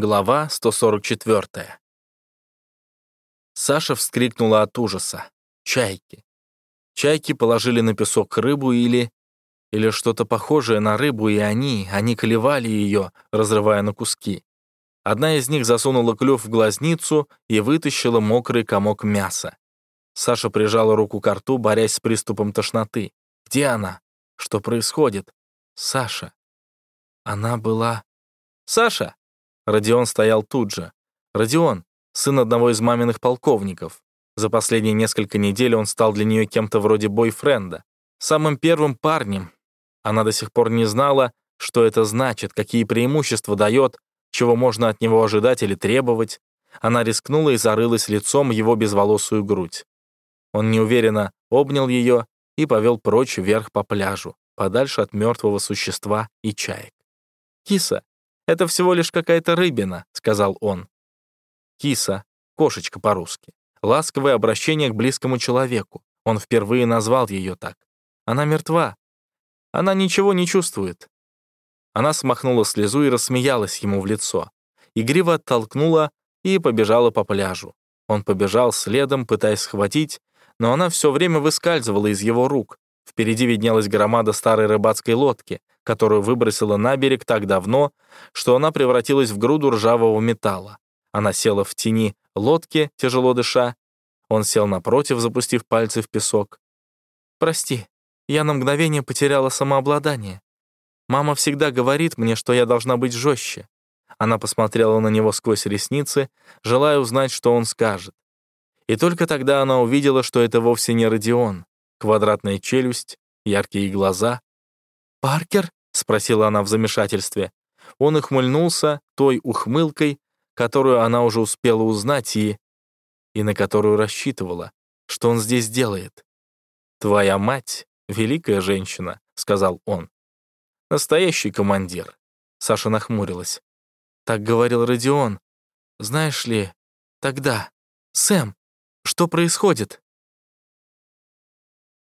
Глава 144. Саша вскрикнула от ужаса. Чайки. Чайки положили на песок рыбу или... Или что-то похожее на рыбу, и они, они колевали ее, разрывая на куски. Одна из них засунула клюв в глазницу и вытащила мокрый комок мяса. Саша прижала руку к рту, борясь с приступом тошноты. Где она? Что происходит? Саша. Она была... Саша! Родион стоял тут же. Родион, сын одного из маминых полковников. За последние несколько недель он стал для нее кем-то вроде бойфренда. Самым первым парнем. Она до сих пор не знала, что это значит, какие преимущества дает, чего можно от него ожидать или требовать. Она рискнула и зарылась лицом в его безволосую грудь. Он неуверенно обнял ее и повел прочь вверх по пляжу, подальше от мертвого существа и чаек. «Киса, «Это всего лишь какая-то рыбина», — сказал он. Киса, кошечка по-русски. Ласковое обращение к близкому человеку. Он впервые назвал ее так. Она мертва. Она ничего не чувствует. Она смахнула слезу и рассмеялась ему в лицо. Игриво оттолкнула и побежала по пляжу. Он побежал следом, пытаясь схватить, но она все время выскальзывала из его рук. Впереди виднелась громада старой рыбацкой лодки, которую выбросила на берег так давно, что она превратилась в груду ржавого металла. Она села в тени лодки, тяжело дыша. Он сел напротив, запустив пальцы в песок. «Прости, я на мгновение потеряла самообладание. Мама всегда говорит мне, что я должна быть жестче». Она посмотрела на него сквозь ресницы, желая узнать, что он скажет. И только тогда она увидела, что это вовсе не Родион. Квадратная челюсть, яркие глаза. «Паркер?» — спросила она в замешательстве. Он ухмыльнулся той ухмылкой, которую она уже успела узнать и... и на которую рассчитывала. Что он здесь делает? «Твоя мать — великая женщина», — сказал он. «Настоящий командир». Саша нахмурилась. «Так говорил Родион. Знаешь ли, тогда... Сэм, что происходит?»